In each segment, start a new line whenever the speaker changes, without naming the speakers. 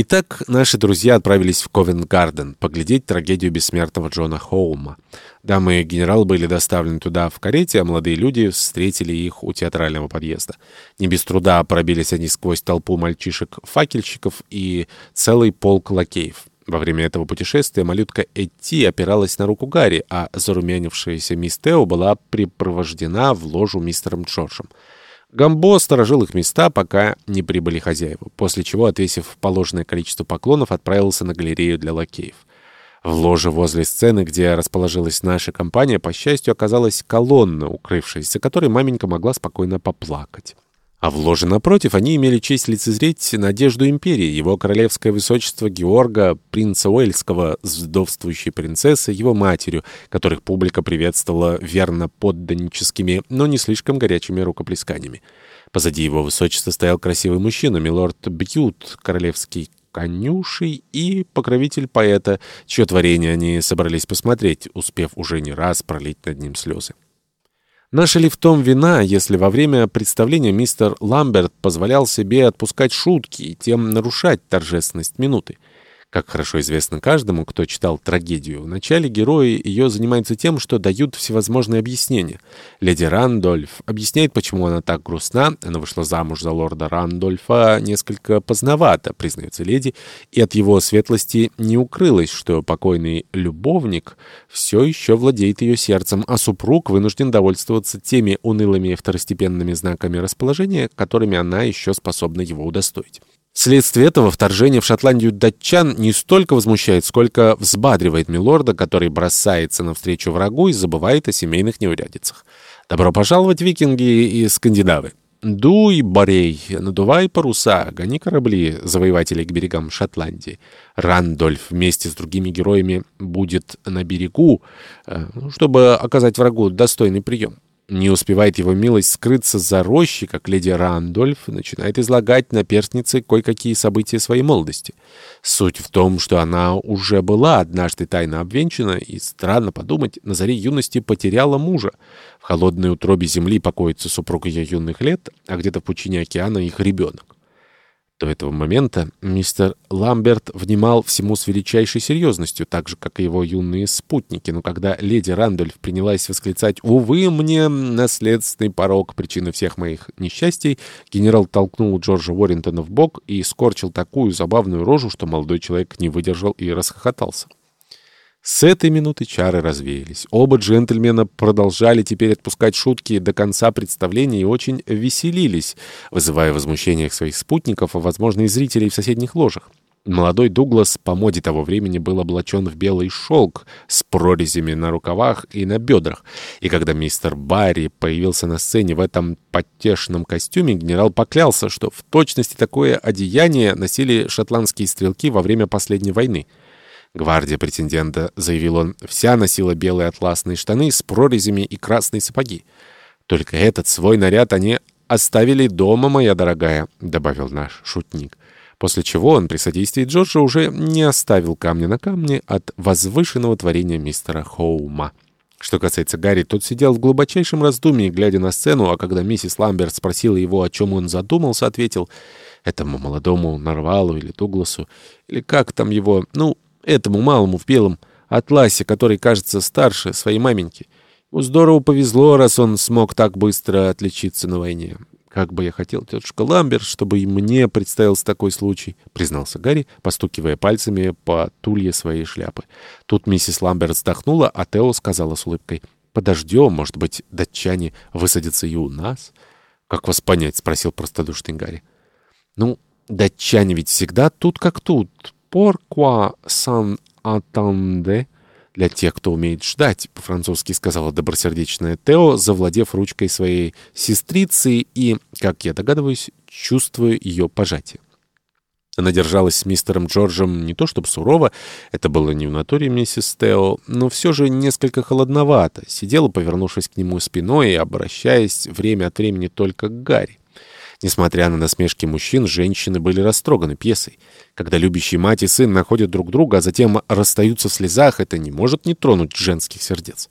Итак, наши друзья отправились в Ковент-Гарден поглядеть трагедию бессмертного Джона Хоума. Дамы и генерал были доставлены туда в карете, а молодые люди встретили их у театрального подъезда. Не без труда пробились они сквозь толпу мальчишек-факельщиков и целый полк лакеев. Во время этого путешествия малютка Этти опиралась на руку Гарри, а зарумянившаяся мисс Тео была припровождена в ложу мистером Джорджем. Гамбо сторожил их места, пока не прибыли хозяева, после чего, отвесив положенное количество поклонов, отправился на галерею для лакеев. В ложе возле сцены, где расположилась наша компания, по счастью, оказалась колонна, укрывшаяся, которой маменька могла спокойно поплакать. А в ложе напротив они имели честь лицезреть надежду империи, его королевское высочество Георга, принца Уэльского, с вдовствующей принцессой, его матерью, которых публика приветствовала верно подданническими, но не слишком горячими рукоплесканиями. Позади его высочества стоял красивый мужчина, милорд Бьют, королевский конюшей и покровитель поэта, чье творение они собрались посмотреть, успев уже не раз пролить над ним слезы. Наша ли в том вина, если во время представления мистер Ламберт позволял себе отпускать шутки и тем нарушать торжественность минуты? Как хорошо известно каждому, кто читал трагедию, вначале герои ее занимаются тем, что дают всевозможные объяснения. Леди Рандольф объясняет, почему она так грустна. Она вышла замуж за лорда Рандольфа несколько поздновато, признается леди, и от его светлости не укрылось, что покойный любовник все еще владеет ее сердцем, а супруг вынужден довольствоваться теми унылыми второстепенными знаками расположения, которыми она еще способна его удостоить. Вследствие этого вторжение в Шотландию датчан не столько возмущает, сколько взбадривает милорда, который бросается навстречу врагу и забывает о семейных неурядицах. Добро пожаловать, викинги и скандинавы! Дуй, Борей, надувай паруса, гони корабли, завоеватели к берегам Шотландии. Рандольф вместе с другими героями будет на берегу, э, чтобы оказать врагу достойный прием. Не успевает его милость скрыться за рощей, как леди Рандольф начинает излагать на перстнице кое-какие события своей молодости. Суть в том, что она уже была однажды тайно обвенчана и, странно подумать, на заре юности потеряла мужа. В холодной утробе земли покоится супруг ее юных лет, а где-то в пучине океана их ребенок. До этого момента мистер Ламберт внимал всему с величайшей серьезностью, так же, как и его юные спутники. Но когда леди Рандольф принялась восклицать «Увы, мне наследственный порог, причина всех моих несчастий», генерал толкнул Джорджа Уоррентона в бок и скорчил такую забавную рожу, что молодой человек не выдержал и расхохотался. С этой минуты чары развеялись. Оба джентльмена продолжали теперь отпускать шутки до конца представления и очень веселились, вызывая возмущение своих спутников, а, возможно, и зрителей в соседних ложах. Молодой Дуглас по моде того времени был облачен в белый шелк с прорезями на рукавах и на бедрах. И когда мистер Барри появился на сцене в этом потешном костюме, генерал поклялся, что в точности такое одеяние носили шотландские стрелки во время последней войны. Гвардия претендента, заявил он, вся носила белые атласные штаны с прорезями и красные сапоги. Только этот свой наряд они оставили дома, моя дорогая, добавил наш шутник. После чего он при содействии Джорджа уже не оставил камня на камне от возвышенного творения мистера Хоума. Что касается Гарри, тот сидел в глубочайшем раздумье, глядя на сцену, а когда миссис Ламберт спросила его, о чем он задумался, ответил этому молодому Нарвалу или Дугласу, или как там его, ну, этому малому в белом атласе, который кажется старше своей маменьки. Ему здорово повезло, раз он смог так быстро отличиться на войне. «Как бы я хотел, тетушка Ламберт, чтобы и мне представился такой случай», — признался Гарри, постукивая пальцами по тулье своей шляпы. Тут миссис Ламберт вздохнула, а Тео сказала с улыбкой. «Подождем, может быть, датчане высадятся и у нас?» «Как вас понять?» — спросил простодушный Гарри. «Ну, датчане ведь всегда тут как тут. «Pourquoi s'en attendre?» «Для тех, кто умеет ждать», — по-французски сказала добросердечная Тео, завладев ручкой своей сестрицы и, как я догадываюсь, чувствую ее пожатие. Она держалась с мистером Джорджем не то чтобы сурово, это было не в натуре миссис Тео, но все же несколько холодновато, сидела, повернувшись к нему спиной и обращаясь время от времени только к Гарри. Несмотря на насмешки мужчин, женщины были растроганы пьесой. Когда любящие мать и сын находят друг друга, а затем расстаются в слезах, это не может не тронуть женских сердец.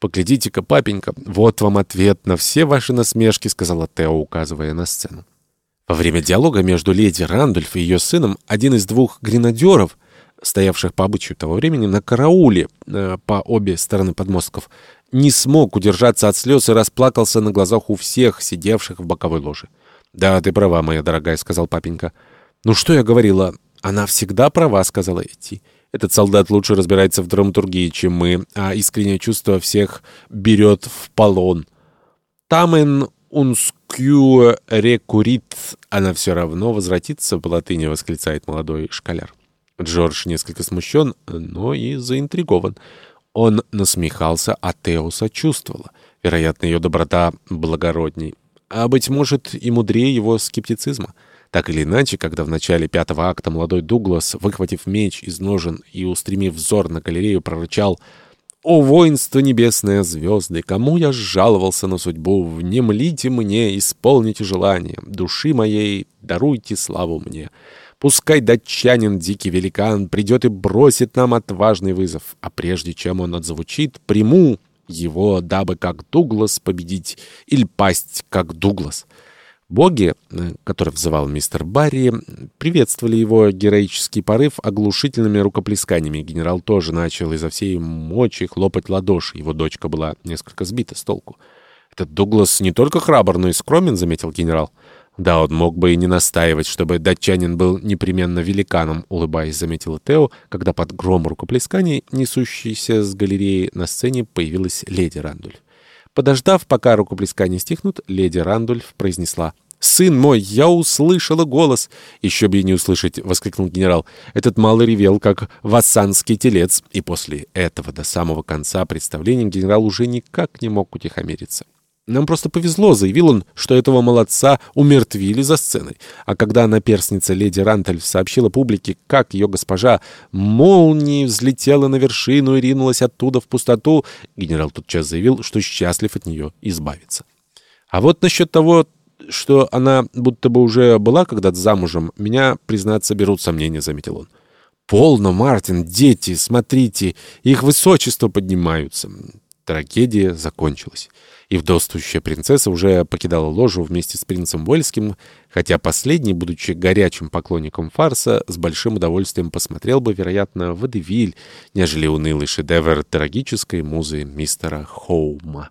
«Поглядите-ка, папенька, вот вам ответ на все ваши насмешки», — сказала Тео, указывая на сцену. Во время диалога между леди Рандольф и ее сыном один из двух гренадеров, стоявших по обычаю того времени на карауле э, по обе стороны подмостков, не смог удержаться от слез и расплакался на глазах у всех, сидевших в боковой ложе. «Да, ты права, моя дорогая», — сказал папенька. «Ну что я говорила? Она всегда права», — сказала Эти. «Этот солдат лучше разбирается в драматургии, чем мы, а искреннее чувство всех берет в полон. Тамен унскю рекурит, она все равно возвратится по латыни», — восклицает молодой школяр. Джордж несколько смущен, но и заинтригован. Он насмехался, а Тео сочувствовала. Вероятно, ее доброта благородней. А, быть может, и мудрее его скептицизма. Так или иначе, когда в начале пятого акта молодой Дуглас, выхватив меч из ножен и устремив взор на галерею, прорычал «О, воинство небесное, звезды, кому я жаловался на судьбу, внемлите мне, исполните желание, души моей, даруйте славу мне». Пускай датчанин, дикий великан, придет и бросит нам отважный вызов, а прежде чем он отзвучит, приму его, дабы как Дуглас победить или пасть как Дуглас. Боги, э, который взывал мистер Барри, приветствовали его героический порыв оглушительными рукоплесканиями. Генерал тоже начал изо всей мочи хлопать ладоши. Его дочка была несколько сбита с толку. «Этот Дуглас не только храбр, но и скромен», — заметил генерал. «Да, он мог бы и не настаивать, чтобы датчанин был непременно великаном», — улыбаясь, заметила Тео, когда под гром рукоплесканий, несущейся с галереи на сцене, появилась леди Рандульф. Подождав, пока рукоплескания стихнут, леди Рандульф произнесла «Сын мой, я услышала голос!» «Еще бы и не услышать!» — воскликнул генерал. Этот малый ревел, как вассанский телец. И после этого до самого конца представления генерал уже никак не мог утихомириться. Нам просто повезло, заявил он, что этого молодца умертвили за сценой. А когда наперсница леди Рантельф сообщила публике, как ее госпожа молнией взлетела на вершину и ринулась оттуда в пустоту, генерал тотчас заявил, что счастлив от нее избавиться. А вот насчет того, что она будто бы уже была когда-то замужем, меня, признаться, берут сомнения, заметил он. «Полно, Мартин, дети, смотрите, их высочество поднимаются». Трагедия закончилась и вдовствующая принцесса уже покидала ложу вместе с принцем Вольским, хотя последний, будучи горячим поклонником фарса, с большим удовольствием посмотрел бы, вероятно, «Водевиль», нежели унылый шедевр трагической музы мистера Хоума.